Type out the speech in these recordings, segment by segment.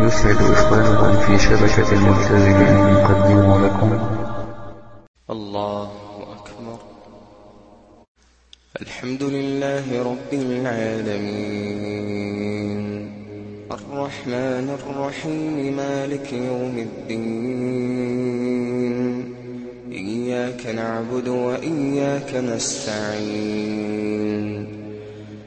يسعد إخوانكم في شبكة الملتزم أن يقدموا لكم الله أكبر. الحمد لله رب العالمين. الرحمن الرحيم مالك يوم الدين. إياك نعبد وإياك نستعين.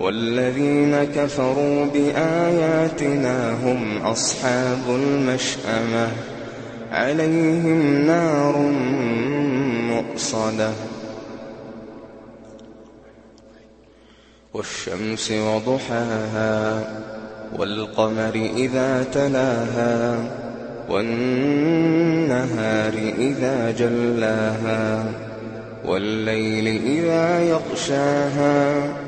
والذين كفروا بآياتنا هم أصحاب المشأمة. عليهم نار مؤصدة. والشمس وضحاها والقمر إذا تلاها والنهار إذا جلاها والليل إذا يغشاها.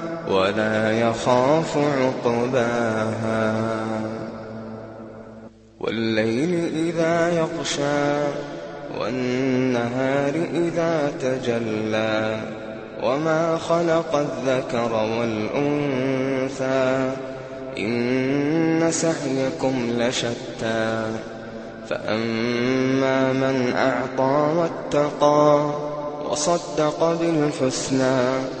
ولا يخاف عقباها. والليل إذا يغشى والنهار إذا تجلى وما خلق الذكر والأنثى إن سعيكم لشتى. فأما من أعطى واتقى وصدق بالحسنى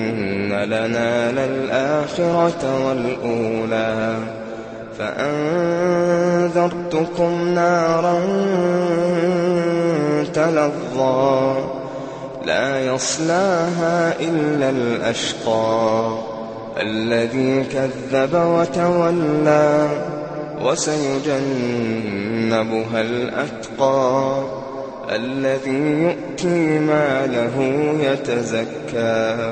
لنا للآخرة والأولى. فأنذرتكم نارا تلظى لا يصلاها إلا الأشقى. الذي كذب وتولى وسيجنبها الأتقى. الذي يؤتي ماله يتزكى.